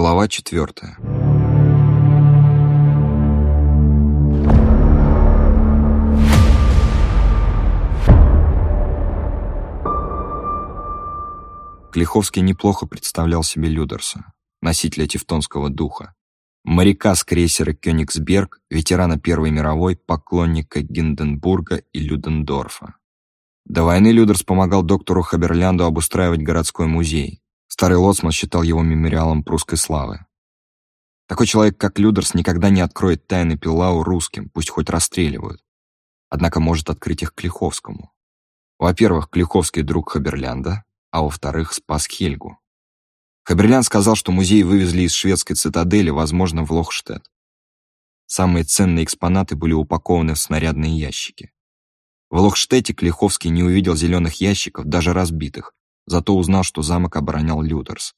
Глава четвертая. Клиховский неплохо представлял себе Людерса, носителя тевтонского духа, моряка с крейсера «Кёнигсберг», ветерана Первой мировой, поклонника Гинденбурга и Людендорфа. До войны Людерс помогал доктору Хаберлянду обустраивать городской музей. Старый лоцман считал его мемориалом прусской славы. Такой человек, как Людерс, никогда не откроет тайны Пилау русским, пусть хоть расстреливают. Однако может открыть их Клиховскому. Во-первых, Клиховский друг Хаберлянда, а во-вторых, спас Хельгу. Хаберлян сказал, что музей вывезли из шведской цитадели, возможно, в Лохштедт. Самые ценные экспонаты были упакованы в снарядные ящики. В Лохштете Клиховский не увидел зеленых ящиков, даже разбитых, зато узнал, что замок оборонял Лютерс,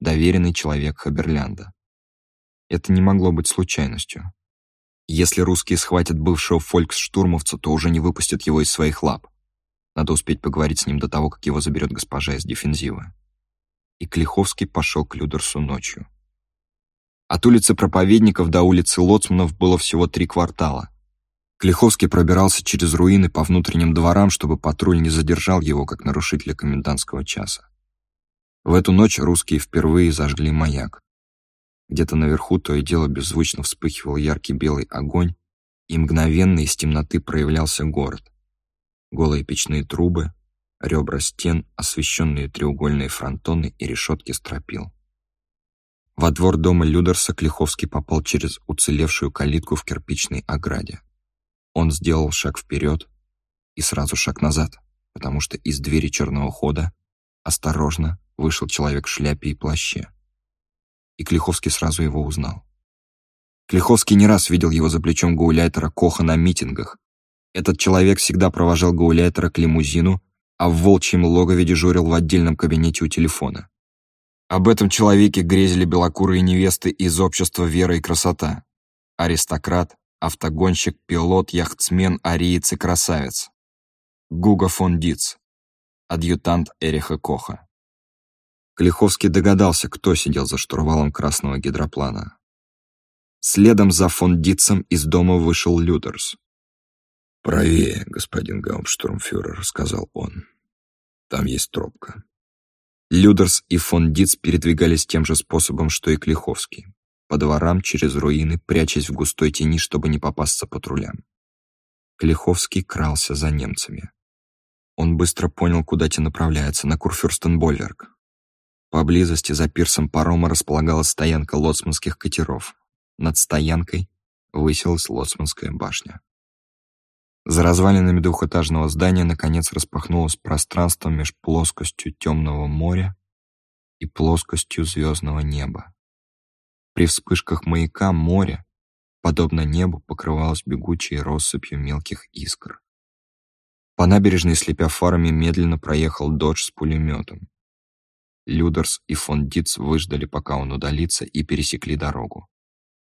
доверенный человек Хаберлянда. Это не могло быть случайностью. Если русские схватят бывшего фольксштурмовца, то уже не выпустят его из своих лап. Надо успеть поговорить с ним до того, как его заберет госпожа из дефензивы и Клиховский пошел к Людерсу ночью. От улицы Проповедников до улицы Лоцманов было всего три квартала. Клиховский пробирался через руины по внутренним дворам, чтобы патруль не задержал его как нарушителя комендантского часа. В эту ночь русские впервые зажгли маяк. Где-то наверху то и дело беззвучно вспыхивал яркий белый огонь, и мгновенно из темноты проявлялся город. Голые печные трубы, ребра стен, освещенные треугольные фронтоны и решетки стропил. Во двор дома Людерса Клиховский попал через уцелевшую калитку в кирпичной ограде. Он сделал шаг вперед и сразу шаг назад, потому что из двери черного хода осторожно вышел человек в шляпе и плаще. И Клиховский сразу его узнал. Клиховский не раз видел его за плечом гауляйтера Коха на митингах. Этот человек всегда провожал гауляйтера к лимузину а в волчьем логове дежурил в отдельном кабинете у телефона. Об этом человеке грезили белокурые невесты из общества «Вера и красота». Аристократ, автогонщик, пилот, яхтсмен, ариец и красавец. Гуга фон Диц, адъютант Эриха Коха. Клиховский догадался, кто сидел за штурвалом красного гидроплана. Следом за фон Дитцем из дома вышел Людерс. «Правее, господин Гауптштурмфюрер», — сказал он. «Там есть тропка». Людерс и фон Диц передвигались тем же способом, что и Клиховский. По дворам, через руины, прячась в густой тени, чтобы не попасться патрулям. Клиховский крался за немцами. Он быстро понял, куда те направляются, на Курфюрстенбольверг. Поблизости за пирсом парома располагалась стоянка лоцманских катеров. Над стоянкой высилась лоцманская башня. За развалинами двухэтажного здания наконец распахнулось пространство меж плоскостью темного моря и плоскостью звездного неба. При вспышках маяка море, подобно небу, покрывалось бегучей россыпью мелких искр. По набережной, слепя фарами, медленно проехал додж с пулеметом. Людерс и фон Диц выждали, пока он удалится, и пересекли дорогу.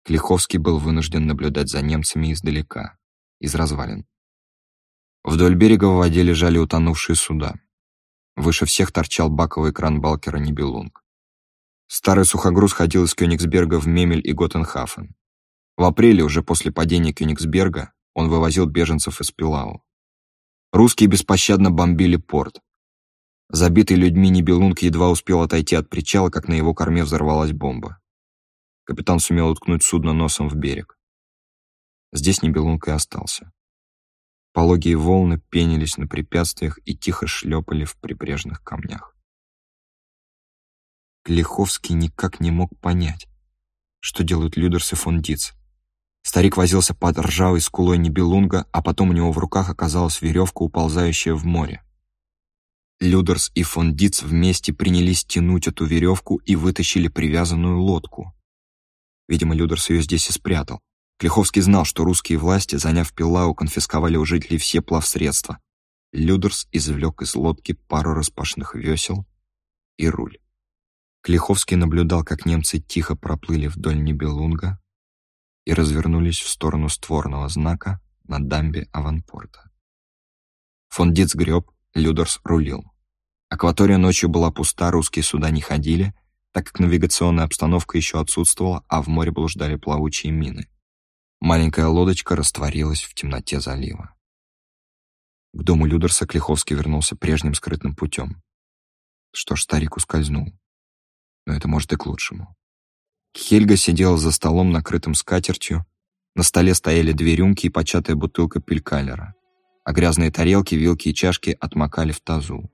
Клиховский был вынужден наблюдать за немцами издалека, из развалин. Вдоль берега в воде лежали утонувшие суда. Выше всех торчал баковый кран Балкера Нибелунг. Старый сухогруз ходил из Кёнигсберга в Мемель и Готтенхафен. В апреле, уже после падения Кёнигсберга, он вывозил беженцев из Пилау. Русские беспощадно бомбили порт. Забитый людьми Нибелунг едва успел отойти от причала, как на его корме взорвалась бомба. Капитан сумел уткнуть судно носом в берег. Здесь Нибелунг и остался. Пологие волны пенились на препятствиях и тихо шлепали в прибрежных камнях. Клиховский никак не мог понять, что делают Людерс и фон Диц. Старик возился под ржавой скулой Нибелунга, а потом у него в руках оказалась веревка, уползающая в море. Людерс и фон Диц вместе принялись тянуть эту веревку и вытащили привязанную лодку. Видимо, Людерс ее здесь и спрятал. Клиховский знал, что русские власти, заняв Пилау, конфисковали у жителей все плавсредства. Людерс извлек из лодки пару распашных весел и руль. Клиховский наблюдал, как немцы тихо проплыли вдоль Нибелунга и развернулись в сторону створного знака на дамбе аванпорта. Фон Диц греб, Людерс рулил. Акватория ночью была пуста, русские суда не ходили, так как навигационная обстановка еще отсутствовала, а в море блуждали плавучие мины. Маленькая лодочка растворилась в темноте залива. К дому Людерса Клиховский вернулся прежним скрытным путем. Что ж, старик ускользнул. Но это может и к лучшему. Хельга сидела за столом, накрытым скатертью. На столе стояли две рюмки и початая бутылка пелькалера, а грязные тарелки, вилки и чашки отмокали в тазу.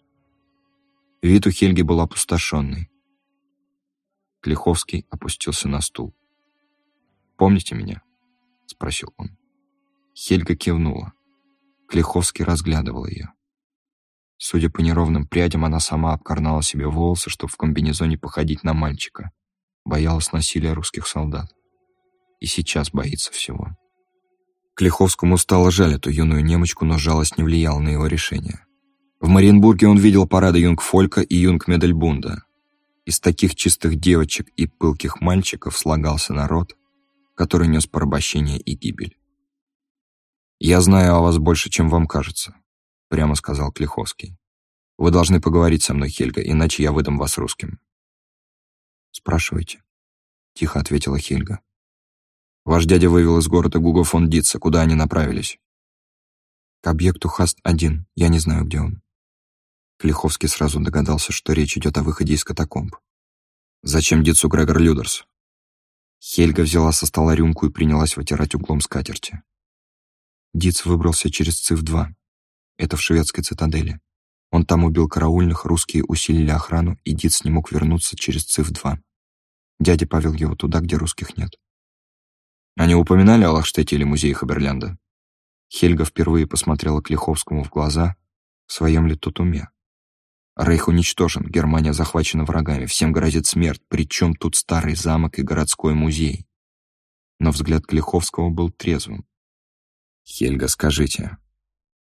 Вид у Хельги был опустошенный. Клиховский опустился на стул. «Помните меня?» — спросил он. Хельга кивнула. Клиховский разглядывал ее. Судя по неровным прядям, она сама обкорнала себе волосы, чтобы в комбинезоне походить на мальчика. Боялась насилия русских солдат. И сейчас боится всего. Клиховскому стало жаль эту юную немочку, но жалость не влияла на его решение. В Мариенбурге он видел парады юнгфолька и юнгмедельбунда. Из таких чистых девочек и пылких мальчиков слагался народ, который нес порабощение и гибель. «Я знаю о вас больше, чем вам кажется», — прямо сказал Клиховский. «Вы должны поговорить со мной, Хельга, иначе я выдам вас русским». «Спрашивайте», — тихо ответила Хельга. «Ваш дядя вывел из города Гуго фон Дитца. Куда они направились?» «К объекту Хаст-1. Я не знаю, где он». Клиховский сразу догадался, что речь идет о выходе из катакомб. «Зачем Дитцу Грегор Людерс?» Хельга взяла со стола рюмку и принялась вытирать углом скатерти. Диц выбрался через ЦИВ-2. Это в шведской цитадели. Он там убил караульных, русские усилили охрану, и Диц не мог вернуться через ЦИВ-2. Дядя повел его туда, где русских нет. Они упоминали о Лахштете или музее Хаберлянда? Хельга впервые посмотрела Клиховскому в глаза, в своем ли тут уме. Рейх уничтожен, Германия захвачена врагами, всем грозит смерть, причем тут старый замок и городской музей. Но взгляд Клиховского был трезвым. «Хельга, скажите,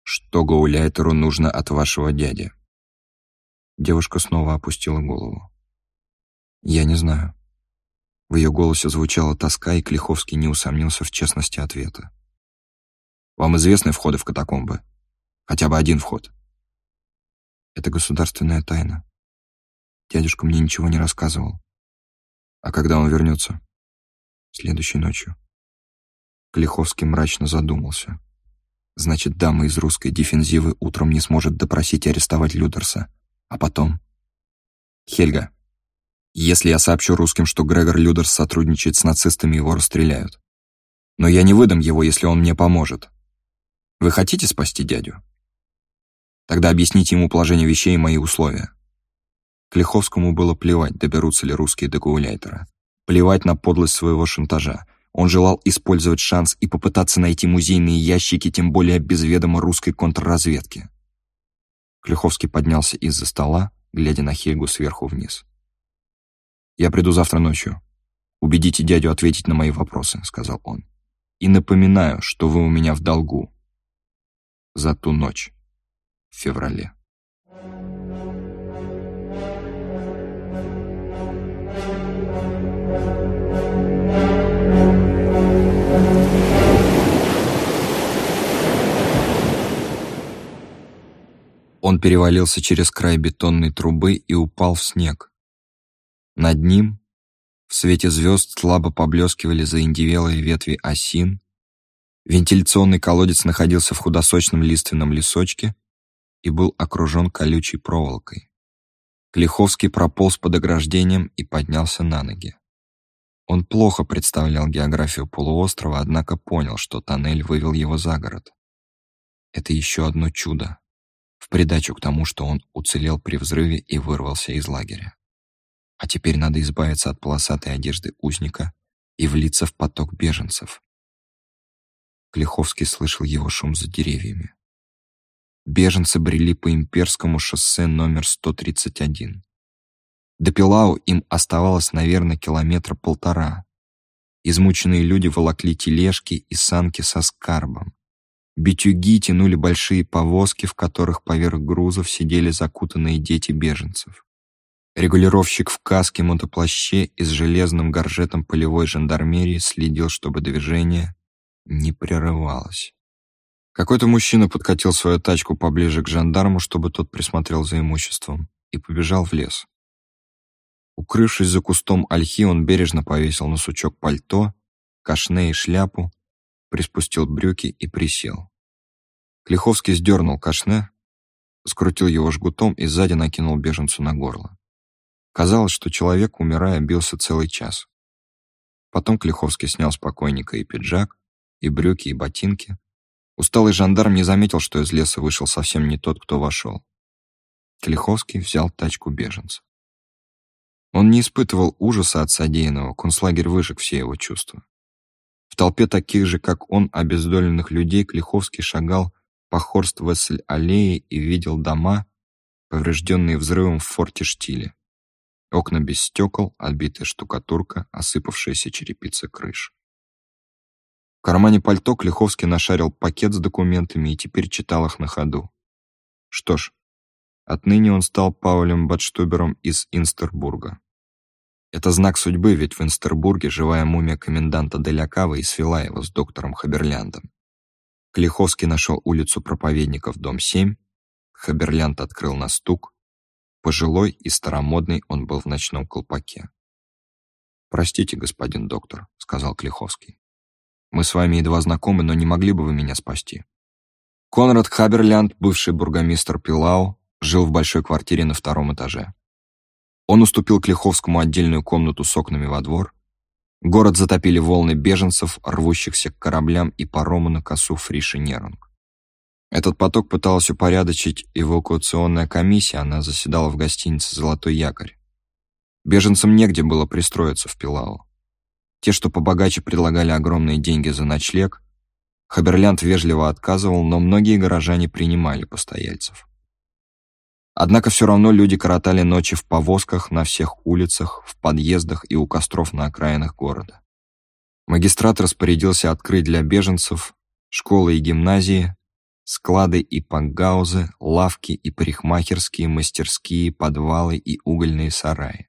что Гауляйтеру нужно от вашего дяди?» Девушка снова опустила голову. «Я не знаю». В ее голосе звучала тоска, и Клиховский не усомнился в честности ответа. «Вам известны входы в катакомбы? Хотя бы один вход?» «Это государственная тайна. Дядюшка мне ничего не рассказывал. А когда он вернется?» «Следующей ночью». Клиховский мрачно задумался. Значит, дама из русской дефензивы утром не сможет допросить и арестовать Людерса. А потом... Хельга, если я сообщу русским, что Грегор Людерс сотрудничает с нацистами, его расстреляют. Но я не выдам его, если он мне поможет. Вы хотите спасти дядю? Тогда объясните ему положение вещей и мои условия. Клиховскому было плевать, доберутся ли русские до Гауляйтера. Плевать на подлость своего шантажа. Он желал использовать шанс и попытаться найти музейные ящики, тем более без ведома русской контрразведки. Клюховский поднялся из-за стола, глядя на Хельгу сверху вниз. «Я приду завтра ночью. Убедите дядю ответить на мои вопросы», — сказал он. «И напоминаю, что вы у меня в долгу. За ту ночь в феврале». Он перевалился через край бетонной трубы и упал в снег. Над ним, в свете звезд, слабо поблескивали заиндевелые ветви осин. Вентиляционный колодец находился в худосочном лиственном лесочке и был окружен колючей проволокой. Клиховский прополз под ограждением и поднялся на ноги. Он плохо представлял географию полуострова, однако понял, что тоннель вывел его за город. Это еще одно чудо в придачу к тому, что он уцелел при взрыве и вырвался из лагеря. А теперь надо избавиться от полосатой одежды узника и влиться в поток беженцев. Клиховский слышал его шум за деревьями. Беженцы брели по имперскому шоссе номер 131. До Пилау им оставалось, наверное, километра полтора. Измученные люди волокли тележки и санки со скарбом. Битюги тянули большие повозки, в которых поверх грузов сидели закутанные дети беженцев. Регулировщик в каске мотоплаще и с железным горжетом полевой жандармерии следил, чтобы движение не прерывалось. Какой-то мужчина подкатил свою тачку поближе к жандарму, чтобы тот присмотрел за имуществом, и побежал в лес. Укрывшись за кустом ольхи, он бережно повесил на сучок пальто, кашне и шляпу, приспустил брюки и присел. Клиховский сдернул кашне, скрутил его жгутом и сзади накинул беженцу на горло. Казалось, что человек, умирая, бился целый час. Потом Клиховский снял с покойника и пиджак, и брюки, и ботинки. Усталый жандарм не заметил, что из леса вышел совсем не тот, кто вошел. Клиховский взял тачку беженца. Он не испытывал ужаса от содеянного, концлагерь выжег все его чувства. В толпе таких же, как он, обездоленных людей, Клиховский шагал по Хорст-Вессель-аллее и видел дома, поврежденные взрывом в форте Штиле. Окна без стекол, отбитая штукатурка, осыпавшаяся черепица крыш. В кармане пальто Клиховский нашарил пакет с документами и теперь читал их на ходу. Что ж, отныне он стал Паулем Бадштубером из Инстербурга. Это знак судьбы, ведь в Инстербурге живая мумия коменданта Делякава и свела его с доктором Хаберляндом. Клиховский нашел улицу проповедников, дом 7. Хаберлянд открыл на стук. Пожилой и старомодный он был в ночном колпаке. «Простите, господин доктор», — сказал Клиховский. «Мы с вами едва знакомы, но не могли бы вы меня спасти?» Конрад Хаберлянд, бывший бургомистр Пилау, жил в большой квартире на втором этаже. Он уступил Клиховскому отдельную комнату с окнами во двор. Город затопили волны беженцев, рвущихся к кораблям и парому на косу Фриши Нерунг. Этот поток пыталась упорядочить эвакуационная комиссия, она заседала в гостинице «Золотой якорь». Беженцам негде было пристроиться в Пилау. Те, что побогаче, предлагали огромные деньги за ночлег. Хаберлянд вежливо отказывал, но многие горожане принимали постояльцев. Однако все равно люди коротали ночи в повозках на всех улицах, в подъездах и у костров на окраинах города. Магистрат распорядился открыть для беженцев школы и гимназии, склады и пакгаузы, лавки и парикмахерские, мастерские, подвалы и угольные сараи.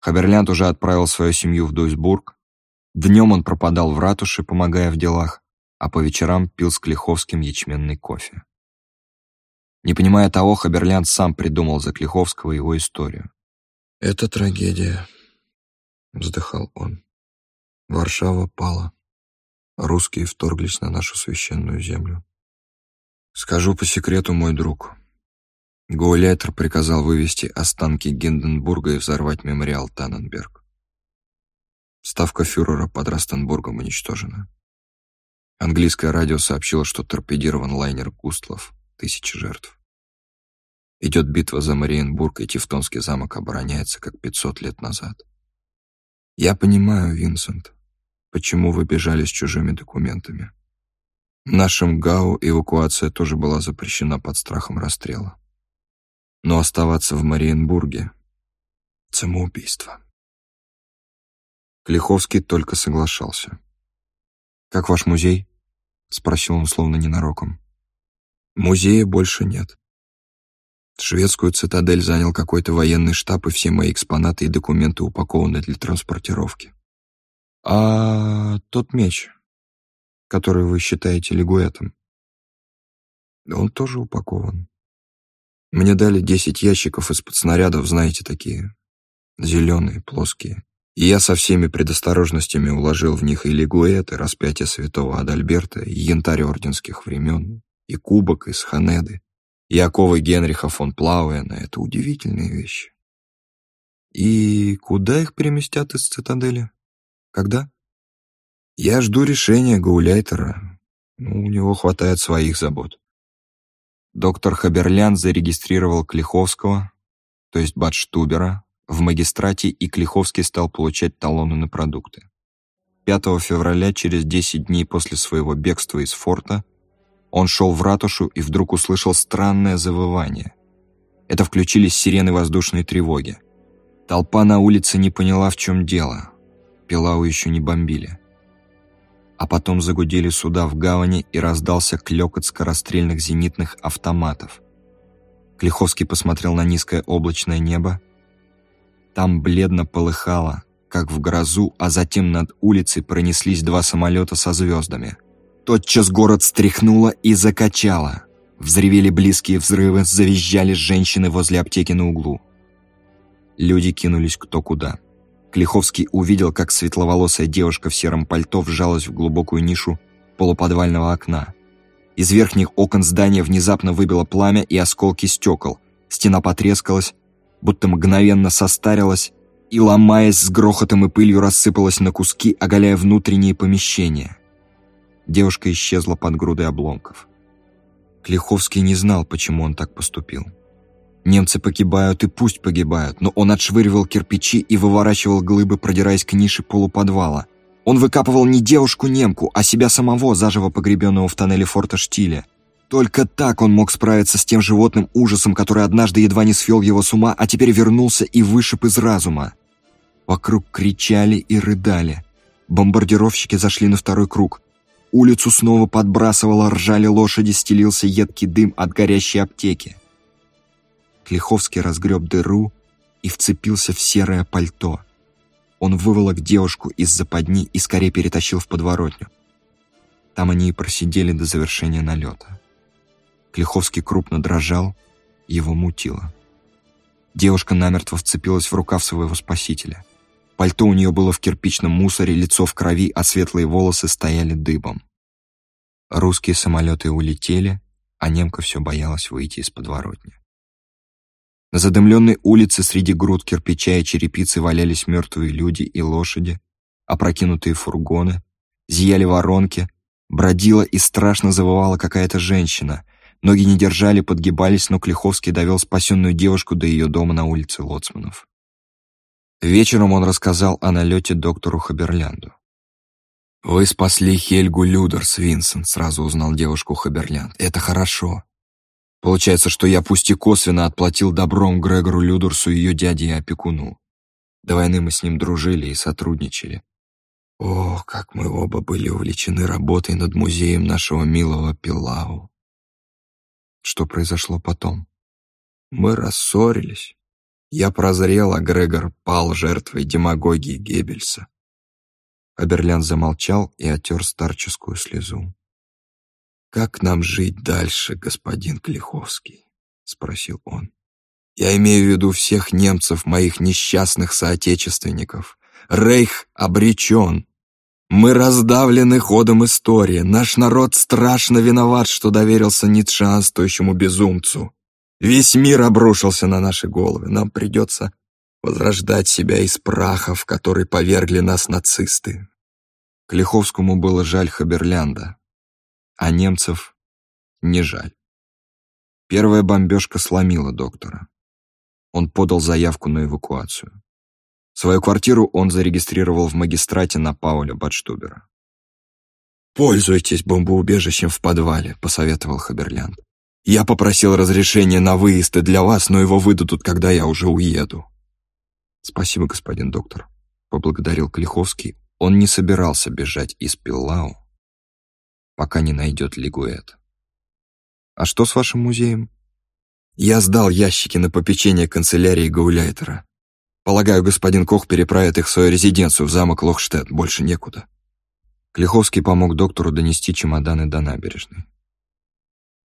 Хаберлянд уже отправил свою семью в Дуйсбург. Днем он пропадал в ратуше, помогая в делах, а по вечерам пил с Клиховским ячменный кофе. Не понимая того, Хаберлянд сам придумал за Клиховского его историю. «Это трагедия», — вздыхал он. «Варшава пала. Русские вторглись на нашу священную землю. Скажу по секрету, мой друг. Гауляйтер приказал вывести останки Гинденбурга и взорвать мемориал Танненберг. Ставка фюрера под Растенбургом уничтожена. Английское радио сообщило, что торпедирован лайнер «Густлов», тысячи жертв. Идет битва за Мариенбург, и Тевтонский замок обороняется, как 500 лет назад. Я понимаю, Винсент, почему вы бежали с чужими документами. Нашим ГАУ эвакуация тоже была запрещена под страхом расстрела. Но оставаться в Мариенбурге — самоубийство. Клиховский только соглашался. «Как ваш музей?» — спросил он словно ненароком. Музея больше нет. Шведскую цитадель занял какой-то военный штаб, и все мои экспонаты и документы упакованы для транспортировки. А тот меч, который вы считаете лигуэтом? Он тоже упакован. Мне дали десять ящиков из-под снарядов, знаете, такие, зеленые, плоские. И я со всеми предосторожностями уложил в них и лигуэт, и распятие святого Адальберта, и янтарь орденских времен, и кубок из Ханеды, и оковы Генриха фон Плауэна — это удивительные вещи. И куда их переместят из цитадели? Когда? Я жду решения Гауляйтера. Ну, у него хватает своих забот. Доктор Хаберлян зарегистрировал Клиховского, то есть Батштубера, в магистрате, и Клиховский стал получать талоны на продукты. 5 февраля, через 10 дней после своего бегства из форта, он шел в ратушу и вдруг услышал странное завывание. Это включились сирены воздушной тревоги. Толпа на улице не поняла, в чем дело. Пилау еще не бомбили. А потом загудели суда в гавани и раздался клёкот скорострельных зенитных автоматов. Клиховский посмотрел на низкое облачное небо. Там бледно полыхало, как в грозу, а затем над улицей пронеслись два самолета со звездами — Тотчас город стряхнуло и закачало. Взревели близкие взрывы, завизжали женщины возле аптеки на углу. Люди кинулись кто куда. Клиховский увидел, как светловолосая девушка в сером пальто вжалась в глубокую нишу полуподвального окна. Из верхних окон здания внезапно выбило пламя и осколки стекол. Стена потрескалась, будто мгновенно состарилась, и, ломаясь с грохотом и пылью, рассыпалась на куски, оголяя внутренние помещения. Девушка исчезла под грудой обломков. Клиховский не знал, почему он так поступил. Немцы погибают и пусть погибают, но он отшвыривал кирпичи и выворачивал глыбы, продираясь к нише полуподвала. Он выкапывал не девушку-немку, а себя самого, заживо погребенного в тоннеле форта Штиля. Только так он мог справиться с тем животным ужасом, который однажды едва не свел его с ума, а теперь вернулся и вышиб из разума. Вокруг кричали и рыдали. Бомбардировщики зашли на второй круг. Улицу снова подбрасывало, ржали лошади, стелился едкий дым от горящей аптеки. Клиховский разгреб дыру и вцепился в серое пальто. Он выволок девушку из западни и скорее перетащил в подворотню. Там они и просидели до завершения налета. Клиховский крупно дрожал, его мутило. Девушка намертво вцепилась в рукав своего спасителя. Пальто у нее было в кирпичном мусоре, лицо в крови, а светлые волосы стояли дыбом. Русские самолеты улетели, а немка все боялась выйти из подворотни. На задымленной улице среди груд кирпича и черепицы валялись мертвые люди и лошади, опрокинутые фургоны, зияли воронки, бродила и страшно завывала какая-то женщина. Ноги не держали, подгибались, но Клиховский довел спасенную девушку до ее дома на улице Лоцманов. Вечером он рассказал о налете доктору Хаберлянду. «Вы спасли Хельгу Людерс, Винсент», — сразу узнал девушку Хаберлянд. «Это хорошо. Получается, что я пусть и косвенно отплатил добром Грегору Людерсу ее дяде и опекуну. До войны мы с ним дружили и сотрудничали. О, как мы оба были увлечены работой над музеем нашего милого Пилау. Что произошло потом? Мы рассорились. Я прозрел, а Грегор пал жертвой демагогии Геббельса. Аберлян замолчал и отер старческую слезу. «Как нам жить дальше, господин Клиховский?» — спросил он. «Я имею в виду всех немцев, моих несчастных соотечественников. Рейх обречен. Мы раздавлены ходом истории. Наш народ страшно виноват, что доверился ницшеанствующему безумцу. Весь мир обрушился на наши головы. Нам придется возрождать себя из праха, в который повергли нас нацисты». Клиховскому было жаль Хаберлянда, а немцев не жаль. Первая бомбежка сломила доктора. Он подал заявку на эвакуацию. Свою квартиру он зарегистрировал в магистрате на Пауля Бадштубера. «Пользуйтесь бомбоубежищем в подвале», — посоветовал Хаберлянд. «Я попросил разрешения на выезд и для вас, но его выдадут, когда я уже уеду». «Спасибо, господин доктор», — поблагодарил Клиховский. Он не собирался бежать из Пиллау, пока не найдет Лигуэт. «А что с вашим музеем?» «Я сдал ящики на попечение канцелярии Гауляйтера. Полагаю, господин Кох переправит их в свою резиденцию в замок Лохштедт, больше некуда». Клиховский помог доктору донести чемоданы до набережной.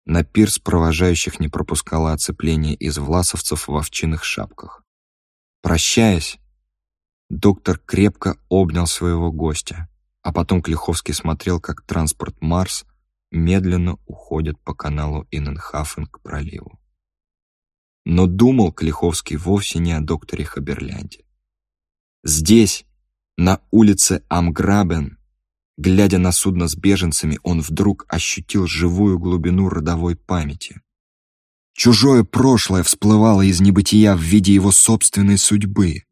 На пирс провожающих не пропускало оцепление из власовцев в овчинных шапках. Прощаясь, доктор крепко обнял своего гостя. А потом Клиховский смотрел, как транспорт «Марс» медленно уходит по каналу Инненхафен к проливу. Но думал Клиховский вовсе не о докторе Хаберлянде. Здесь, на улице Амграбен, глядя на судно с беженцами, он вдруг ощутил живую глубину родовой памяти. Чужое прошлое всплывало из небытия в виде его собственной судьбы.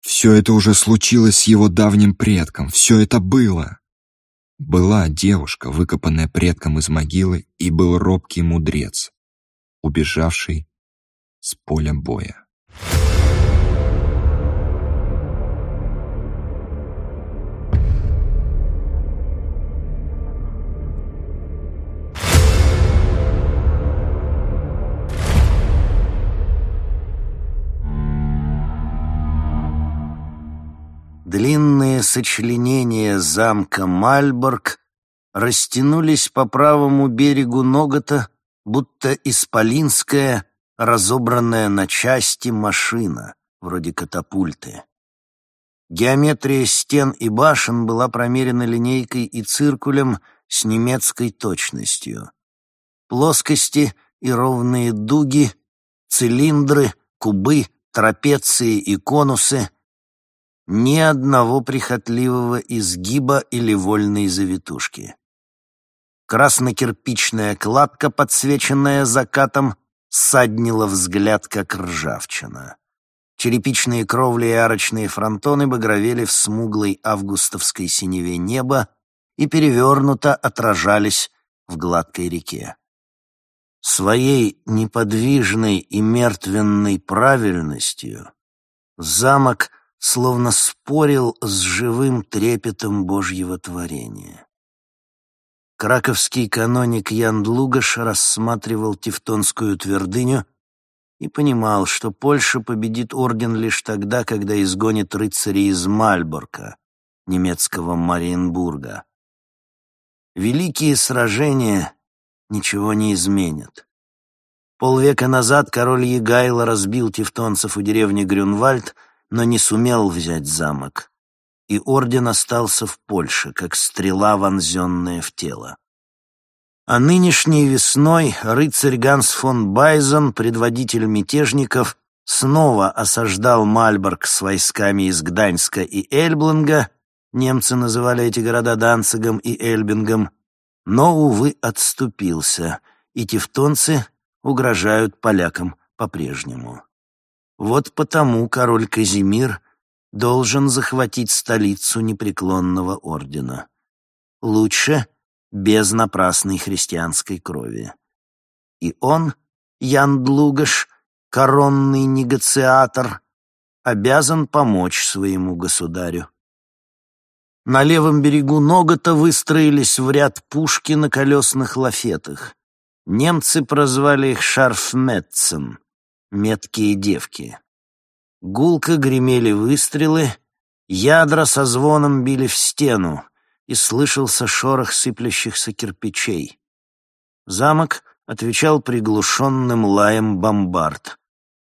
Все это уже случилось с его давним предком, все это было. Была девушка, выкопанная предком из могилы, и был робкий мудрец, убежавший с поля боя. Сочленения замка Мальборг растянулись по правому берегу Ногота, будто исполинская, разобранная на части машина, вроде катапульты. Геометрия стен и башен была промерена линейкой и циркулем с немецкой точностью. Плоскости и ровные дуги, цилиндры, кубы, трапеции и конусы — ни одного прихотливого изгиба или вольной завитушки. Краснокирпичная кладка, подсвеченная закатом, саднила взгляд, как ржавчина. Черепичные кровли и арочные фронтоны багровели в смуглой августовской синеве неба и перевернуто отражались в гладкой реке. Своей неподвижной и мертвенной правильностью замок словно спорил с живым трепетом Божьего творения. Краковский каноник Ян Длугаш рассматривал Тевтонскую твердыню и понимал, что Польша победит орден лишь тогда, когда изгонит рыцарей из Мальборка, немецкого Мариенбурга. Великие сражения ничего не изменят. Полвека назад король Егайло разбил тевтонцев у деревни Грюнвальд, но не сумел взять замок, и орден остался в Польше, как стрела, вонзенная в тело. А нынешней весной рыцарь Ганс фон Байзен, предводитель мятежников, снова осаждал Мальборг с войсками из Гданьска и Эльблинга, немцы называли эти города Данцигом и Эльбингом, но, увы, отступился, и тевтонцы угрожают полякам по-прежнему. Вот потому король Казимир должен захватить столицу непреклонного ордена. Лучше без напрасной христианской крови. И он, Ян Длугаш, коронный негациатор, обязан помочь своему государю. На левом берегу Ногота выстроились в ряд пушки на колесных лафетах. Немцы прозвали их «шарфметцем» — «меткие девки». Гулко гремели выстрелы, ядра со звоном били в стену, и слышался шорох сыплющихся кирпичей. Замок отвечал приглушенным лаем бомбард.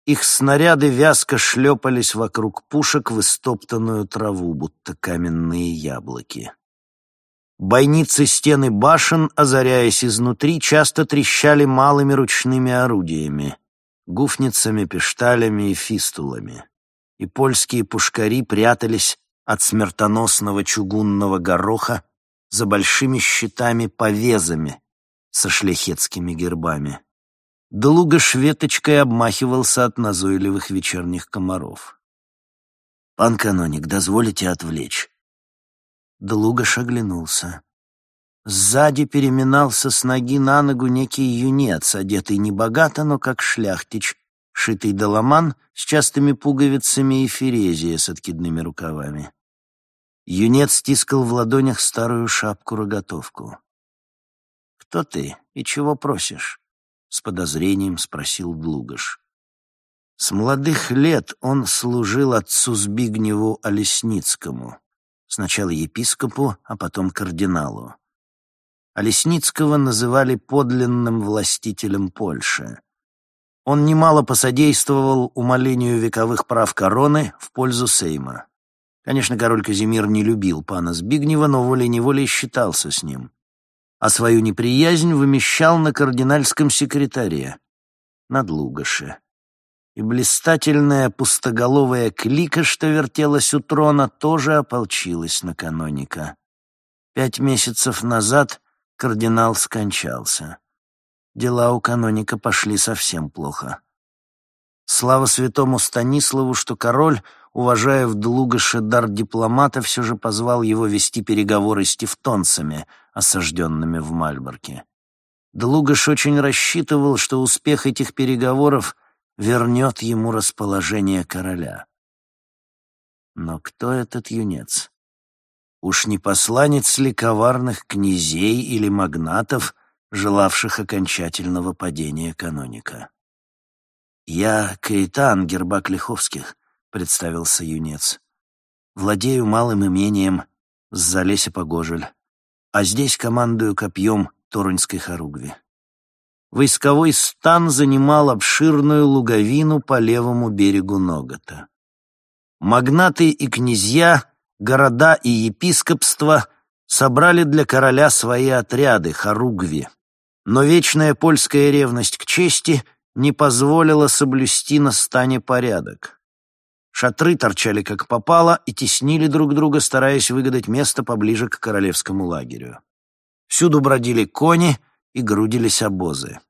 Их снаряды вязко шлепались вокруг пушек в истоптанную траву, будто каменные яблоки. Бойницы стены башен, озаряясь изнутри, часто трещали малыми ручными орудиями — гуфницами, пешталями и фистулами. И польские пушкари прятались от смертоносного чугунного гороха за большими щитами-повезами со шляхетскими гербами. Долго шветочкой обмахивался от назойливых вечерних комаров. «Пан каноник, дозволите отвлечь?» Долугаш оглянулся. Сзади переминался с ноги на ногу некий юнец, одетый небогато, но как шляхтич, шитый доломан с частыми пуговицами и ферезия с откидными рукавами. Юнец стискал в ладонях старую шапку-роготовку. «Кто ты и чего просишь?» — с подозрением спросил Длугаш. С молодых лет он служил отцу Збигневу Олесницкому, сначала епископу, а потом кардиналу. Олесницкого называли подлинным властителем Польши. Он немало посодействовал умалению вековых прав короны в пользу Сейма. Конечно, король Казимир не любил пана Збигнева, но волей-неволей считался с ним. А свою неприязнь вымещал на кардинальском секретаре, над Лугаше. И блистательная пустоголовая клика, что вертелась у трона, тоже ополчилась на каноника. Пять месяцев назад кардинал скончался. Дела у каноника пошли совсем плохо. Слава святому Станиславу, что король уважая в Длугаше дар дипломата, все же позвал его вести переговоры с тевтонцами, осажденными в Мальборке. Длугаш очень рассчитывал, что успех этих переговоров вернет ему расположение короля. Но кто этот юнец? Уж не посланец ли коварных князей или магнатов, желавших окончательного падения каноника? «Я Каэтан, гербак Лиховских», представился юнец. «Владею малым имением с Залеся Погожель, а здесь командую копьем Торуньской хоругви». Войсковой стан занимал обширную луговину по левому берегу Ногота. Магнаты и князья, города и епископства собрали для короля свои отряды, хоругви. Но вечная польская ревность к чести не позволила соблюсти на стане порядок. Шатры торчали как попало и теснили друг друга, стараясь выгадать место поближе к королевскому лагерю. Всюду бродили кони и грудились обозы.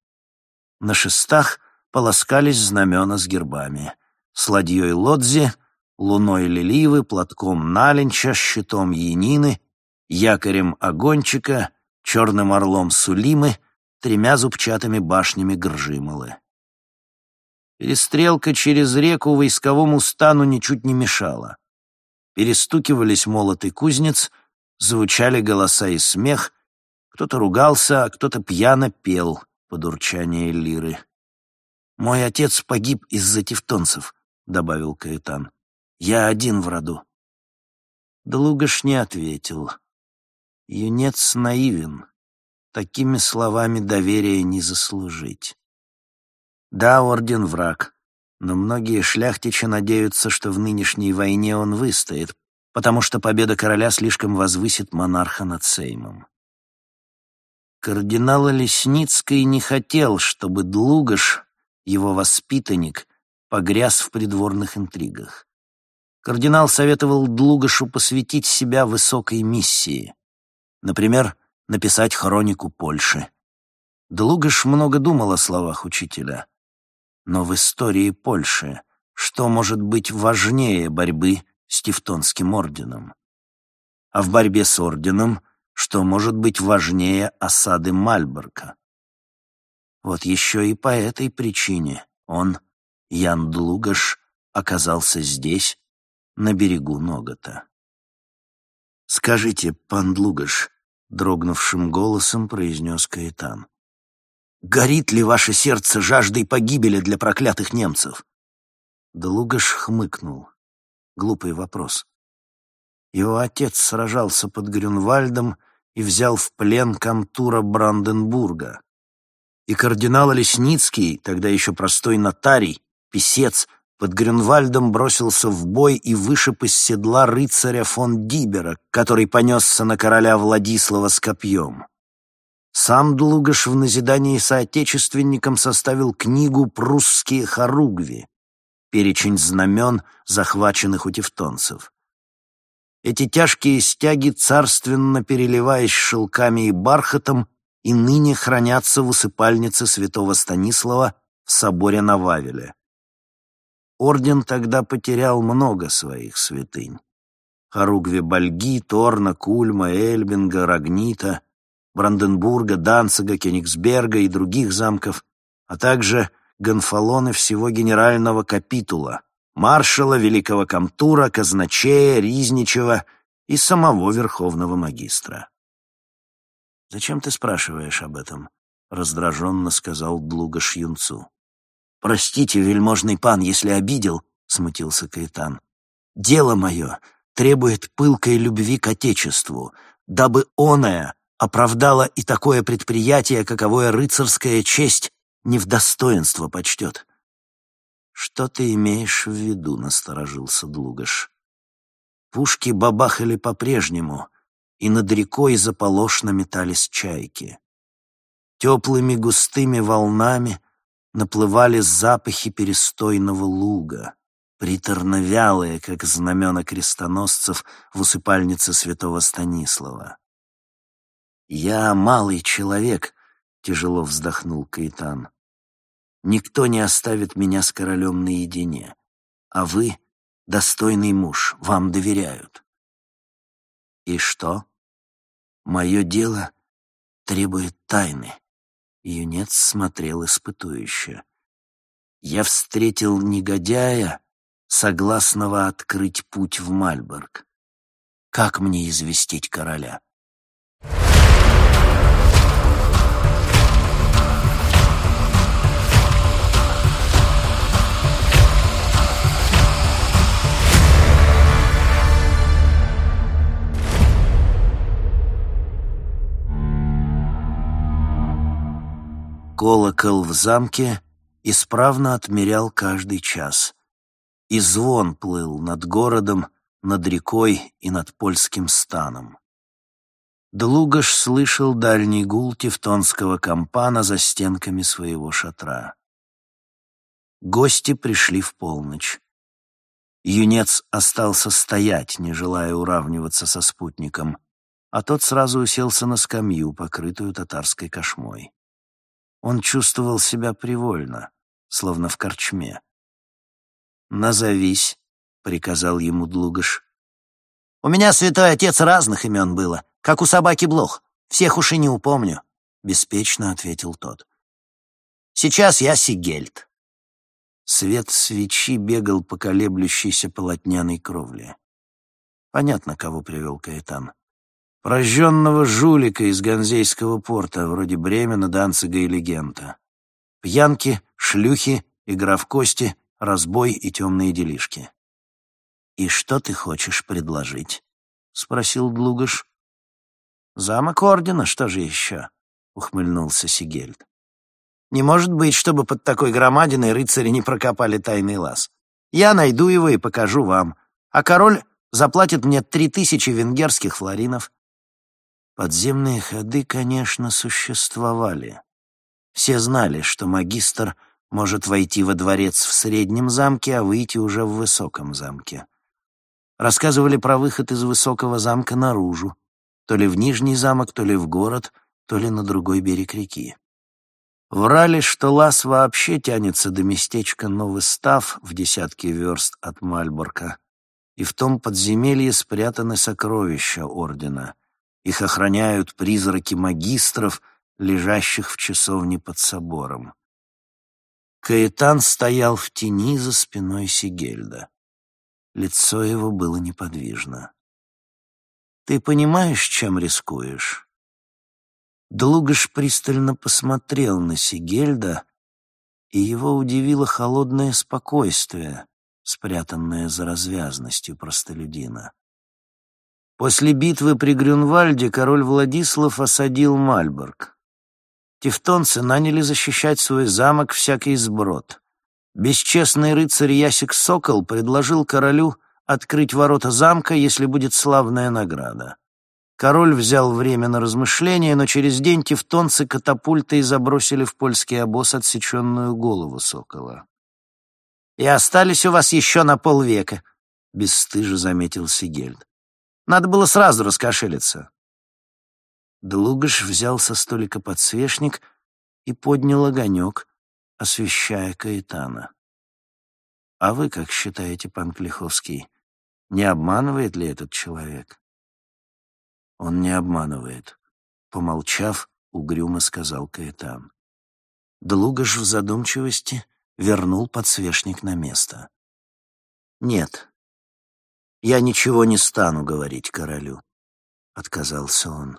На шестах полоскались знамена с гербами. С ладьей Лодзи, луной Лиливы, платком Налинча, щитом Янины, якорем Огончика, черным орлом Сулимы, тремя зубчатыми башнями Гржималы. Перестрелка через реку войсковому стану ничуть не мешала. Перестукивались молоты кузнец, звучали голоса и смех, кто-то ругался, а кто-то пьяно пел под урчание лиры. «Мой отец погиб из-за тевтонцев», — добавил Каэтан. «Я один в роду». Длугаш не ответил. Юнец наивен. Такими словами доверия не заслужить. Да, орден враг, но многие шляхтичи надеются, что в нынешней войне он выстоит, потому что победа короля слишком возвысит монарха над Сеймом. Кардинал Лесницкий не хотел, чтобы Длугаш, его воспитанник, погряз в придворных интригах. Кардинал советовал Длугашу посвятить себя высокой миссии. Например, написать хронику Польши. Длугаш много думал о словах учителя. Но в истории Польши что может быть важнее борьбы с Тевтонским орденом? А в борьбе с орденом что может быть важнее осады Мальборка. Вот еще и по этой причине он, Ян Длугаш, оказался здесь, на берегу Ногота. «Скажите, пан Длугаш», — дрогнувшим голосом произнес Каэтан, «горит ли ваше сердце жаждой погибели для проклятых немцев?» Длугаш хмыкнул. Глупый вопрос. Его отец сражался под Грюнвальдом и взял в плен комтура Бранденбурга. И кардинал Лесницкий, тогда еще простой нотарий, писец, под Грюнвальдом бросился в бой и вышиб из седла рыцаря фон Дибера, который понесся на короля Владислава с копьем. Сам Длугаш в назидании соотечественникам составил книгу «Прусские хоругви», перечень знамен, захваченных у тевтонцев. Эти тяжкие стяги, царственно переливаясь шелками и бархатом, и ныне хранятся в усыпальнице святого Станислава в соборе на Вавеле. Орден тогда потерял много своих святынь. Харугве Бальги, Торна, Кульма, Эльбинга, Рагнита, Бранденбурга, Данцига, Кенигсберга и других замков, а также гонфалоны всего генерального капитула, маршала, великого комтура, казначея, Ризничева и самого верховного магистра. «Зачем ты спрашиваешь об этом?» — раздраженно сказал Длугаш юнцу. «Простите, вельможный пан, если обидел», — смутился Каэтан. «Дело мое требует пылкой любви к Отечеству, дабы оное оправдало и такое предприятие, каковое рыцарская честь не в достоинство почтет. «Что ты имеешь в виду?» — насторожился Длугаш. Пушки бабахали по-прежнему, и над рекой заполошно метались чайки. Теплыми густыми волнами наплывали запахи перестойного луга, приторно-вялые, как знамена крестоносцев в усыпальнице святого Станислава. «Я малый человек», — тяжело вздохнул Каитан. Никто не оставит меня с королем наедине. А вы — достойный муж, вам доверяют. И что? Мое дело требует тайны. Юнец смотрел испытующе. Я встретил негодяя, согласного открыть путь в Мальборг. Как мне известить короля? Колокол в замке исправно отмерял каждый час. и звон плыл над городом, над рекой и над польским станом. Длугаш слышал дальний гул тевтонского компана за стенками своего шатра. Гости пришли в полночь. Юнец остался стоять, не желая уравниваться со спутником, а тот сразу уселся на скамью, покрытую татарской кошмой. Он чувствовал себя привольно, словно в корчме. «Назовись», — приказал ему Длугаш. «У меня, святой отец, разных имен было, как у собаки Блох. Всех уж и не упомню», — беспечно ответил тот. «Сейчас я Сигельд». Свет свечи бегал по колеблющейся полотняной кровле. Понятно, кого привел Каэтан. Прожженного жулика из Ганзейского порта, вроде Бремена, Данцига или Гента. Пьянки, шлюхи, игра в кости, разбой и темные делишки. «И что ты хочешь предложить?» — спросил Длугаш. «Замок ордена, что же еще?» — ухмыльнулся Сигельд. «Не может быть, чтобы под такой громадиной рыцари не прокопали тайный лаз. Я найду его и покажу вам, а король заплатит мне три тысячи венгерских флоринов». Подземные ходы, конечно, существовали. Все знали, что магистр может войти во дворец в среднем замке, а выйти уже в высоком замке. Рассказывали про выход из высокого замка наружу, то ли в Нижний замок, то ли в город, то ли на другой берег реки. Врали, что лаз вообще тянется до местечка Новый Став в десятки верст от Мальборка, и в том подземелье спрятаны сокровища ордена. Их охраняют призраки магистров, лежащих в часовне под собором. Каэтан стоял в тени за спиной Сигельда. Лицо его было неподвижно. «Ты понимаешь, чем рискуешь?» Длугаш пристально посмотрел на Сигельда, и его удивило холодное спокойствие, спрятанное за развязностью простолюдина. После битвы при Грюнвальде король Владислав осадил Мальборг. Тевтонцы наняли защищать свой замок всякий сброд. Бесчестный рыцарь Ясик Сокол предложил королю открыть ворота замка, если будет славная награда. Король взял время на размышление, но через день тевтонцы катапультой забросили в польский обоз отсеченную голову сокола. «И остались у вас еще на полвека», — бесстыже заметил Сигельд. «Надо было сразу раскошелиться». Длугаш взял со столика подсвечник и поднял огонек, освещая Каэтана. «А вы как считаете, пан Клиховский, не обманывает ли этот человек?» «Он не обманывает», — помолчав, угрюмо сказал Каэтан. Длугаш в задумчивости вернул подсвечник на место. «Нет, я ничего не стану говорить королю», — отказался он.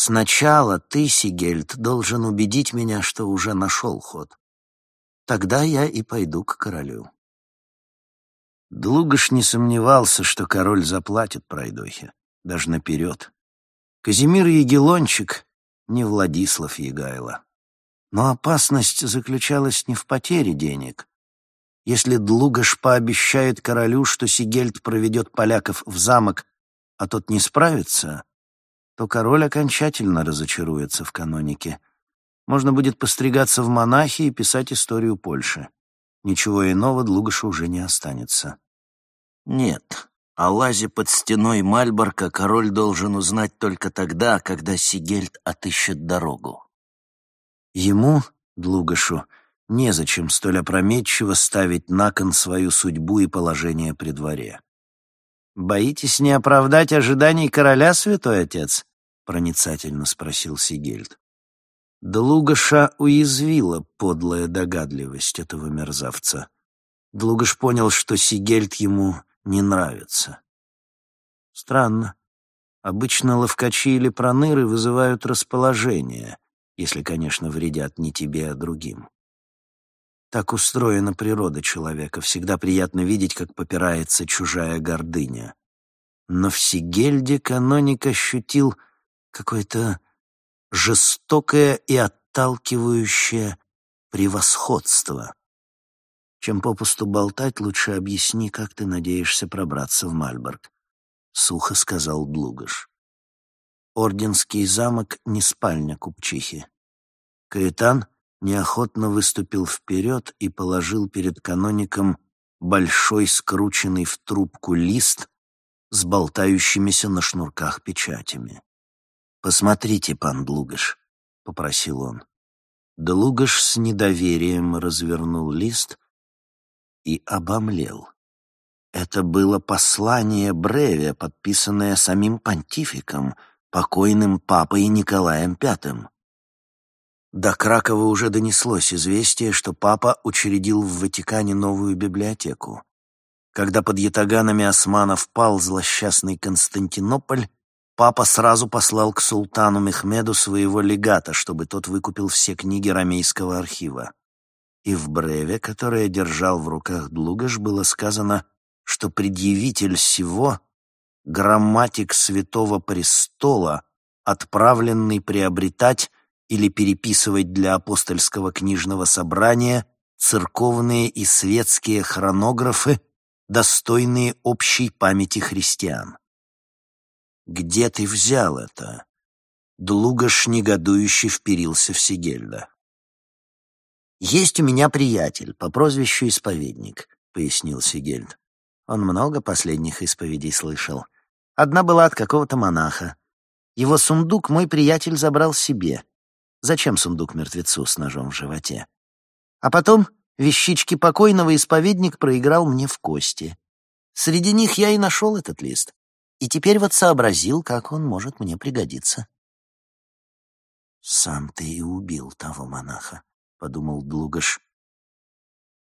Сначала ты, Сигельд, должен убедить меня, что уже нашел ход. Тогда я и пойду к королю. Длугаш не сомневался, что король заплатит пройдохе, даже наперед. Казимир Егелончик не Владислав Егайло. Но опасность заключалась не в потере денег. Если Длугаш пообещает королю, что Сигельд проведет поляков в замок, а тот не справится, то король окончательно разочаруется в канонике. Можно будет постригаться в монахи и писать историю Польши. Ничего иного Длугаша уже не останется. Нет, о лазе под стеной Мальборка король должен узнать только тогда, когда Сигельд отыщет дорогу. Ему, Длугашу, незачем столь опрометчиво ставить на кон свою судьбу и положение при дворе. «Боитесь не оправдать ожиданий короля, святой отец?» — проницательно спросил Сигельд. Длугаша уязвила подлая догадливость этого мерзавца. Длугаш понял, что Сигельд ему не нравится. Странно. Обычно ловкачи или проныры вызывают расположение, если, конечно, вредят не тебе, а другим. Так устроена природа человека. Всегда приятно видеть, как попирается чужая гордыня. Но в Сигельде каноник ощутил какое-то жестокое и отталкивающее превосходство. Чем попусту болтать, лучше объясни, как ты надеешься пробраться в Мальборг», — сухо сказал Длугаш. Орденский замок — не спальня купчихи. Каэтан неохотно выступил вперед и положил перед каноником большой скрученный в трубку лист с болтающимися на шнурках печатями. «Посмотрите, пан Длугаш», — попросил он. Длугаш с недоверием развернул лист и обомлел. Это было послание Бреве, подписанное самим понтификом, покойным папой Николаем V. До Кракова уже донеслось известие, что папа учредил в Ватикане новую библиотеку. Когда под ятаганами османов пал злосчастный Константинополь, папа сразу послал к султану Мехмеду своего легата, чтобы тот выкупил все книги рамейского архива. И в бреве, которое держал в руках Длугаш, было сказано, что предъявитель всего — грамматик Святого Престола, отправленный приобретать или переписывать для апостольского книжного собрания церковные и светские хронографы, достойные общей памяти христиан. «Где ты взял это?» Длугаш негодующе вперился в Сигельда. «Есть у меня приятель по прозвищу Исповедник», — пояснил Сигельд. Он много последних исповедей слышал. Одна была от какого-то монаха. Его сундук мой приятель забрал себе. Зачем сундук мертвецу с ножом в животе? А потом вещички покойного исповедник проиграл мне в кости. Среди них я и нашел этот лист. И теперь вот сообразил, как он может мне пригодиться. «Сам ты и убил того монаха», — подумал Длугаш.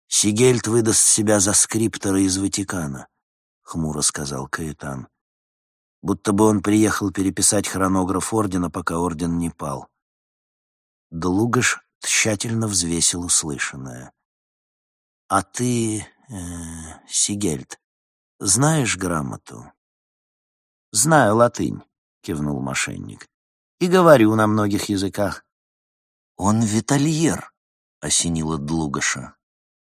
«Сигельд выдаст себя за скриптора из Ватикана», — хмуро сказал Каэтан. «Будто бы он приехал переписать хронограф Ордена, пока Орден не пал». Длугаш тщательно взвесил услышанное. «А ты, э, Сигельд, знаешь грамоту?» «Знаю латынь», — кивнул мошенник. «И говорю на многих языках». «Он витальер», — осенило Длугаша.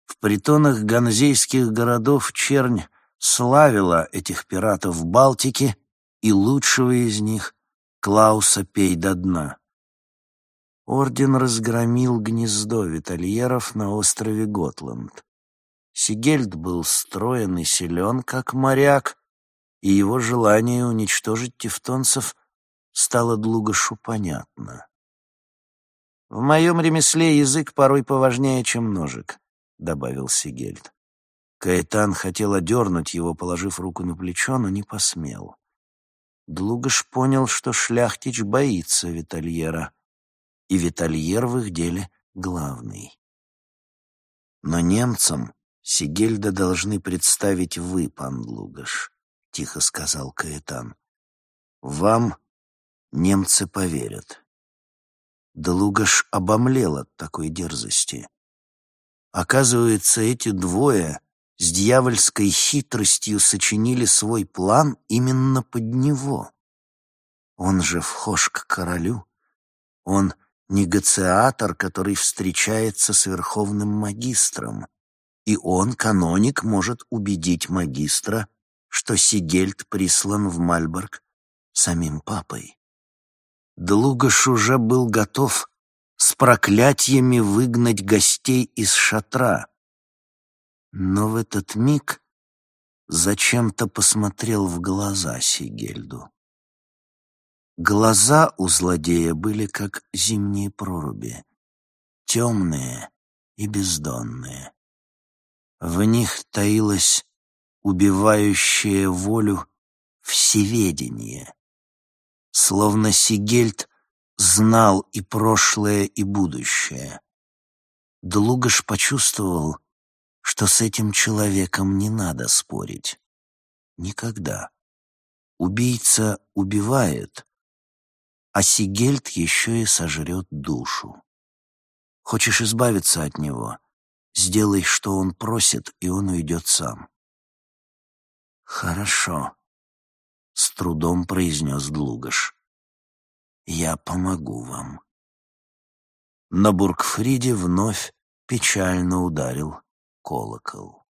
В притонах ганзейских городов чернь славила этих пиратов в Балтике, и лучшего из них — Клауса пей до дна. Орден разгромил гнездо витальеров на острове Готланд. Сигельд был строен и силен, как моряк, и его желание уничтожить тевтонцев стало Длугашу понятно. «В моем ремесле язык порой поважнее, чем ножик», — добавил Сигельд. Каэтан хотел одернуть его, положив руку на плечо, но не посмел. Длугаш понял, что шляхтич боится Витальера, и Витальер в их деле главный. Но немцам Сигельда должны представить вы, пан Длугаш. — тихо сказал Каэтан. «Вам немцы поверят». Делугаш обомлел от такой дерзости. Оказывается, эти двое с дьявольской хитростью сочинили свой план именно под него. Он же вхож к королю. Он негациатор, который встречается с верховным магистром. И он, каноник, может убедить магистра что Сигельд прислан в Мальборг самим папой. Длугаш уже был готов с проклятиями выгнать гостей из шатра. Но в этот миг зачем-то посмотрел в глаза Сигельду. Глаза у злодея были как зимние проруби, темные и бездонные. В них таилась убивающее волю всеведение. Словно Сигельд знал и прошлое, и будущее. Длугаш почувствовал, что с этим человеком не надо спорить. Никогда. Убийца убивает, а Сигельд еще и сожрет душу. Хочешь избавиться от него — сделай, что он просит, и он уйдет сам. «Хорошо», — с трудом произнес Длугаш. «Я помогу вам». На Бургфриде вновь печально ударил колокол.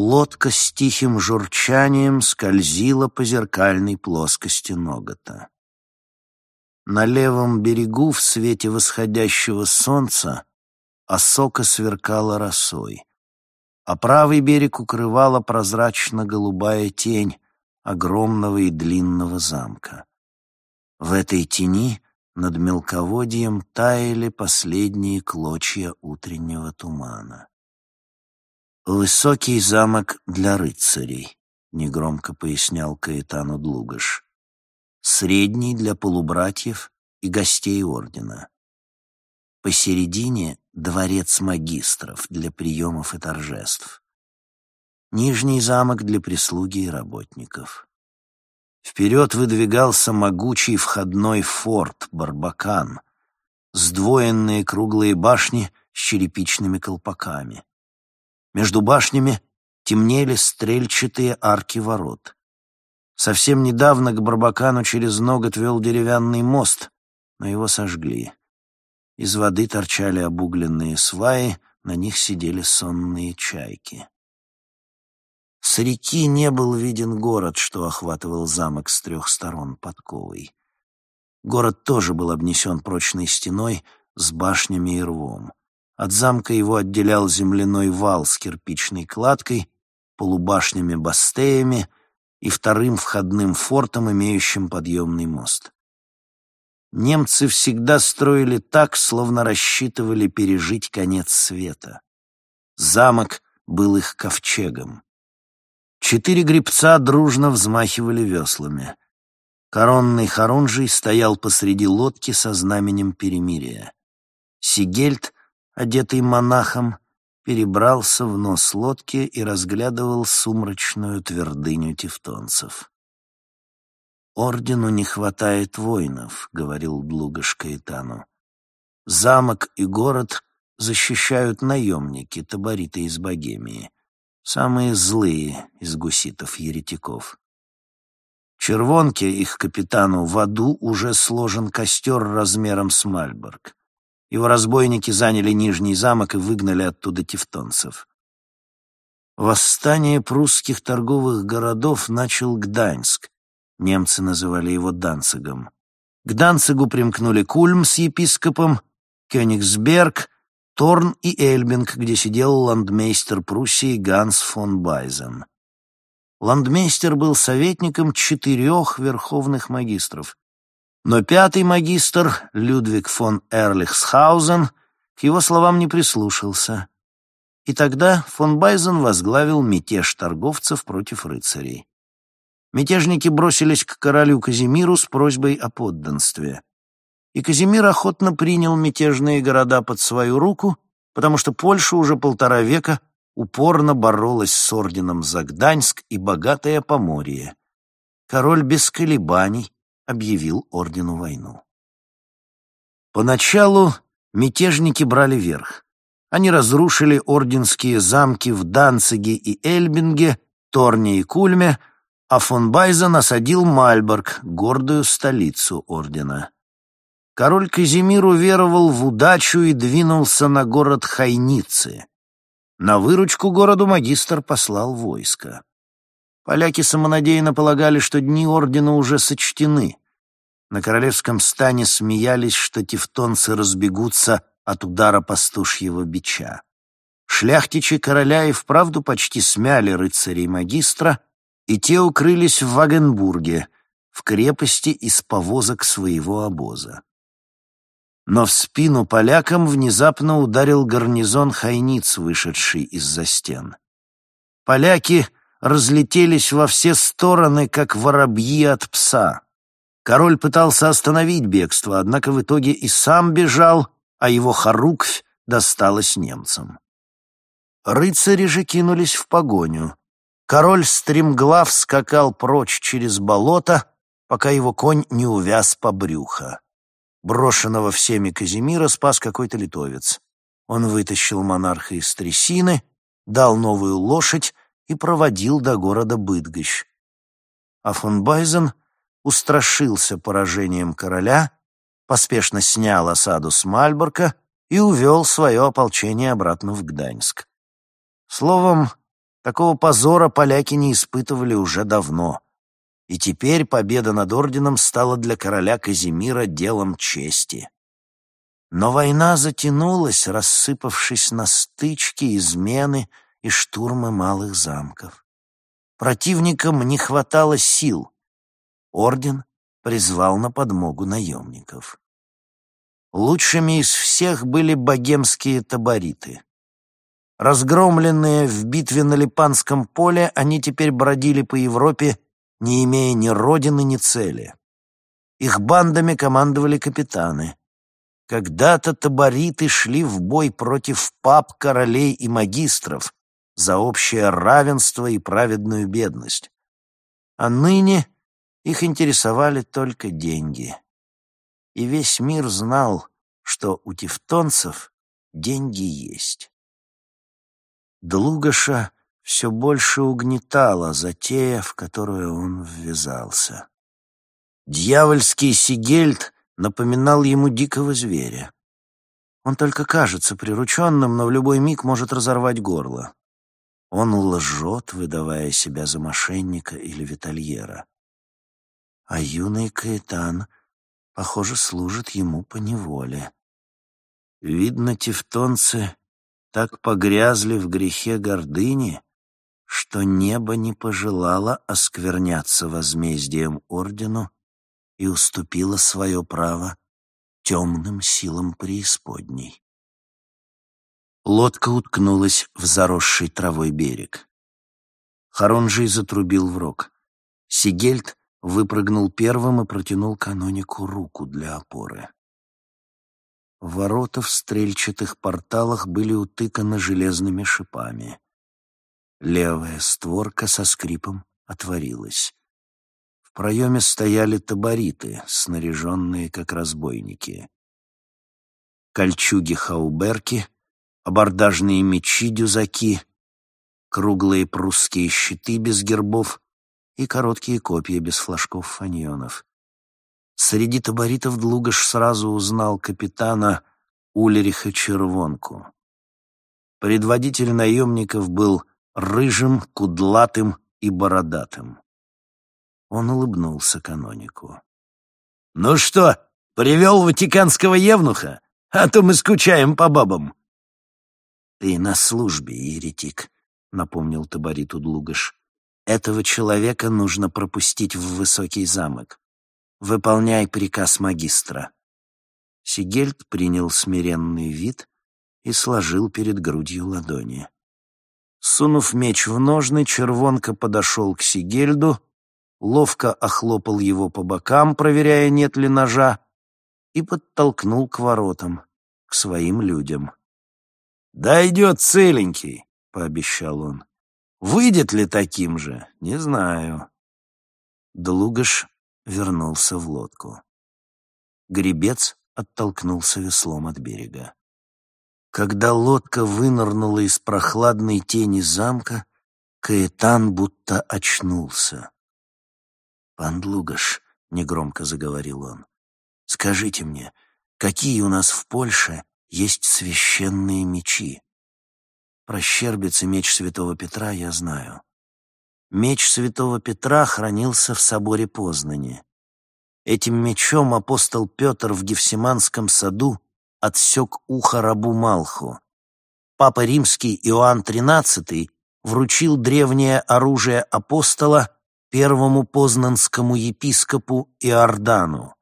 Лодка с тихим журчанием скользила по зеркальной плоскости ногота. На левом берегу в свете восходящего солнца осока сверкала росой, а правый берег укрывала прозрачно-голубая тень огромного и длинного замка. В этой тени над мелководьем таяли последние клочья утреннего тумана. «Высокий замок для рыцарей», — негромко пояснял Каэтану Длугаш средний для полубратьев и гостей ордена. Посередине — дворец магистров для приемов и торжеств. Нижний замок для прислуги и работников. Вперед выдвигался могучий входной форт Барбакан, сдвоенные круглые башни с черепичными колпаками. Между башнями темнели стрельчатые арки ворот. Совсем недавно к Барбакану через ноготь вел деревянный мост, но его сожгли. Из воды торчали обугленные сваи, на них сидели сонные чайки. С реки не был виден город, что охватывал замок с трех сторон подковой. Город тоже был обнесен прочной стеной с башнями и рвом. От замка его отделял земляной вал с кирпичной кладкой, полубашнями-бастеями и вторым входным фортом, имеющим подъемный мост. Немцы всегда строили так, словно рассчитывали пережить конец света. Замок был их ковчегом. Четыре гребца дружно взмахивали веслами. Коронный Харунжий стоял посреди лодки со знаменем перемирия. Сигельд, одетый монахом, перебрался в нос лодки и разглядывал сумрачную твердыню тевтонцев. «Ордену не хватает воинов», — говорил Длугаш Каэтану. «Замок и город защищают наемники, табориты из Богемии, самые злые из гуситов-еретиков. Червонке, их капитану, в аду уже сложен костер размером с Мальборг. Его разбойники заняли Нижний замок и выгнали оттуда тевтонцев. Восстание прусских торговых городов начал Гданьск. Немцы называли его Данцигом. К Данцигу примкнули Кульм с епископом, Кёнигсберг, Торн и Эльбинг, где сидел ландмейстер Пруссии Ганс фон Байзен. Ландмейстер был советником четырех верховных магистров но пятый магистр, Людвиг фон Эрлихсхаузен, к его словам не прислушался. И тогда фон Байзен возглавил мятеж торговцев против рыцарей. Мятежники бросились к королю Казимиру с просьбой о подданстве. И Казимир охотно принял мятежные города под свою руку, потому что Польша уже полтора века упорно боролась с орденом за Гданьск и богатое Поморье. Король без колебаний объявил ордену войну. Поначалу мятежники брали верх. Они разрушили орденские замки в Данциге и Эльбинге, Торне и Кульме, а фон Байзен осадил Мальборг, гордую столицу ордена. Король Казимир уверовал в удачу и двинулся на город Хайницы. На выручку городу магистр послал войско. Поляки самонадеянно полагали, что дни ордена уже сочтены. На королевском стане смеялись, что тевтонцы разбегутся от удара пастушьего бича. Шляхтичи короля и вправду почти смяли рыцарей магистра, и те укрылись в Вагенбурге, в крепости из повозок своего обоза. Но в спину полякам внезапно ударил гарнизон хайниц, вышедший из-за стен. Поляки разлетелись во все стороны, как воробьи от пса. Король пытался остановить бегство, однако в итоге и сам бежал, а его хоруквь досталась немцам. Рыцари же кинулись в погоню. Король стремглав скакал прочь через болото, пока его конь не увяз по брюхо. Брошенного всеми Казимира спас какой-то литовец. Он вытащил монарха из трясины, дал новую лошадь и проводил до города Быдгощ. А фон Байзен устрашился поражением короля, поспешно снял осаду с Мальборка и увел свое ополчение обратно в Гданьск. Словом, такого позора поляки не испытывали уже давно, и теперь победа над орденом стала для короля Казимира делом чести. Но война затянулась, рассыпавшись на стычки, измены и штурмы малых замков. Противникам не хватало сил. Орден призвал на подмогу наемников. Лучшими из всех были богемские табориты. Разгромленные в битве на Липанском поле, они теперь бродили по Европе, не имея ни родины, ни цели. Их бандами командовали капитаны. Когда-то табориты шли в бой против пап, королей и магистров за общее равенство и праведную бедность. А ныне их интересовали только деньги. И весь мир знал, что у тевтонцев деньги есть. Длугаша все больше угнетала затея, в которую он ввязался. Дьявольский Сигельд напоминал ему дикого зверя. Он только кажется прирученным, но в любой миг может разорвать горло. Он лжет, выдавая себя за мошенника или витальера. А юный Каэтан, похоже, служит ему по неволе. Видно, тевтонцы так погрязли в грехе гордыни, что небо не пожелало оскверняться возмездием ордену и уступила свое право темным силам преисподней. Лодка уткнулась в заросший травой берег. Харунжий затрубил в рог. Сигельд выпрыгнул первым и протянул канонику руку для опоры. Ворота в стрельчатых порталах были утыканы железными шипами. Левая створка со скрипом отворилась проеме стояли табориты, снаряженные как разбойники. Кольчуги-хауберки, абордажные мечи-дюзаки, круглые прусские щиты без гербов и короткие копья без флажков-фаньонов. Среди таборитов Длугаш сразу узнал капитана Улериха Червонку. Предводитель наемников был рыжим, кудлатым и бородатым. Он улыбнулся канонику. «Ну что, привел ватиканского евнуха? А то мы скучаем по бабам». «Ты на службе, еретик», — напомнил Табариту Длугаш. «Этого человека нужно пропустить в высокий замок. Выполняй приказ магистра». Сигельд принял смиренный вид и сложил перед грудью ладони. Сунув меч в ножны, червонка подошел к Сигельду ловко охлопал его по бокам, проверяя, нет ли ножа, и подтолкнул к воротам, к своим людям. «Дойдет целенький», — пообещал он. «Выйдет ли таким же, не знаю». Длугаш вернулся в лодку. Гребец оттолкнулся веслом от берега. Когда лодка вынырнула из прохладной тени замка, Каэтан будто очнулся. «Пан Лугаш», — негромко заговорил он, — «скажите мне, какие у нас в Польше есть священные мечи?» Про щербиц и меч святого Петра я знаю. Меч святого Петра хранился в соборе Познани. Этим мечом апостол Петр в Гефсиманском саду отсек ухо рабу Малху. Папа Римский Иоанн XIII вручил древнее оружие апостола первому познанскому епископу Иордану,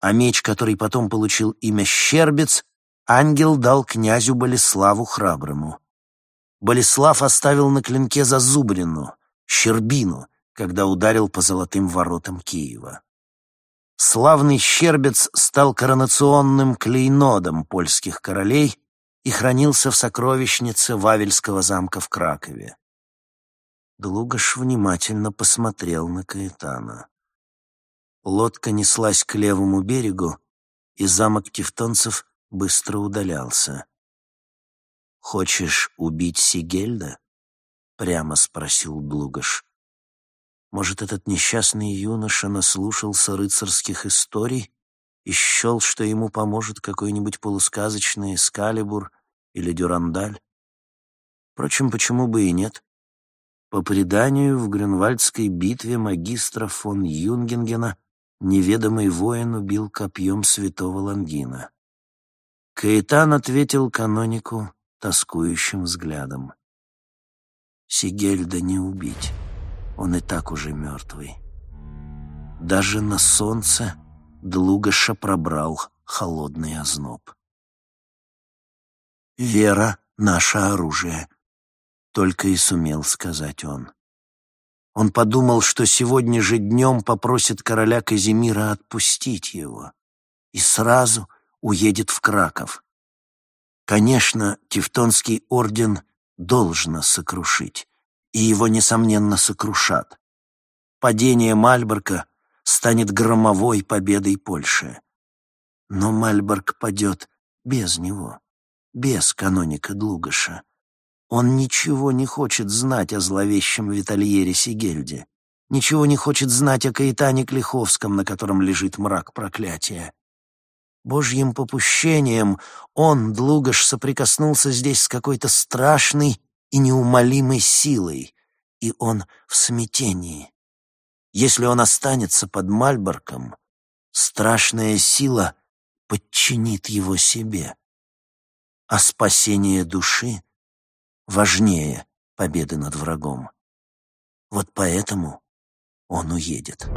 а меч, который потом получил имя Щербец, ангел дал князю Болеславу Храброму. Болеслав оставил на клинке зазубрину, щербину, когда ударил по золотым воротам Киева. Славный Щербец стал коронационным клейнодом польских королей и хранился в сокровищнице Вавельского замка в Кракове. Длугаш внимательно посмотрел на Каэтана. Лодка неслась к левому берегу, и замок тевтонцев быстро удалялся. «Хочешь убить Сигельда?» — прямо спросил Блугаш. Может, этот несчастный юноша наслушался рыцарских историй и счел, что ему поможет какой-нибудь полусказочный Скалибур или Дюрандаль? Впрочем, почему бы и нет? По преданию, в Грюнвальдской битве магистра фон Юнгенгена неведомый воин убил копьем святого Лангина. Каэтан ответил канонику тоскующим взглядом. Сигельда не убить. Он и так уже мертвый. Даже на солнце Длугаша пробрал холодный озноб. «Вера — наше оружие», — только и сумел сказать он. Он подумал, что сегодня же днем попросит короля Казимира отпустить его и сразу уедет в Краков. Конечно, Тевтонский орден должно сокрушить, и его, несомненно, сокрушат. Падение Мальборка станет громовой победой Польши. Но Мальборг падет без него, без каноника Длугаша. Он ничего не хочет знать о зловещем Витальере Сигельде, ничего не хочет знать о Каэтане Клиховском, на котором лежит мрак проклятия. Божьим попущением он, Длугаш, соприкоснулся здесь с какой-то страшной и неумолимой силой, и он в смятении. Если он останется под Мальборком, страшная сила подчинит его себе, а спасение души важнее победы над врагом. Вот поэтому он уедет.